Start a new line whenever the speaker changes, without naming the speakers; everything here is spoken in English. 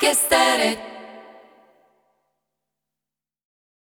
get started